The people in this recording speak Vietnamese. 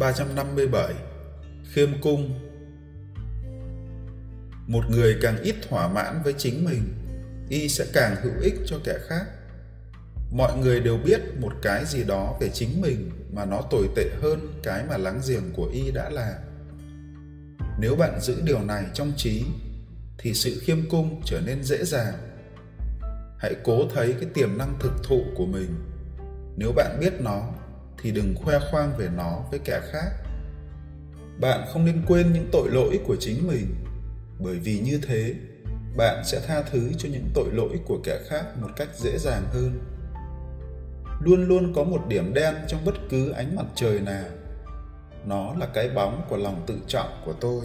357 Khiêm cung Một người càng ít thỏa mãn với chính mình, y sẽ càng hữu ích cho kẻ khác. Mọi người đều biết một cái gì đó về chính mình mà nó tồi tệ hơn cái mà láng giềng của y đã làm. Nếu bạn giữ điều này trong trí, thì sự khiêm cung trở nên dễ dàng. Hãy cố thấy cái tiềm năng thực thụ của mình. Nếu bạn biết nó thì đừng khoe khoang về nó với kẻ khác. Bạn không nên quên những tội lỗi của chính mình, bởi vì như thế, bạn sẽ tha thứ cho những tội lỗi của kẻ khác một cách dễ dàng hơn. Luôn luôn có một điểm đen trong bất cứ ánh mặt trời nào. Nó là cái bóng của lòng tự trọng của tôi.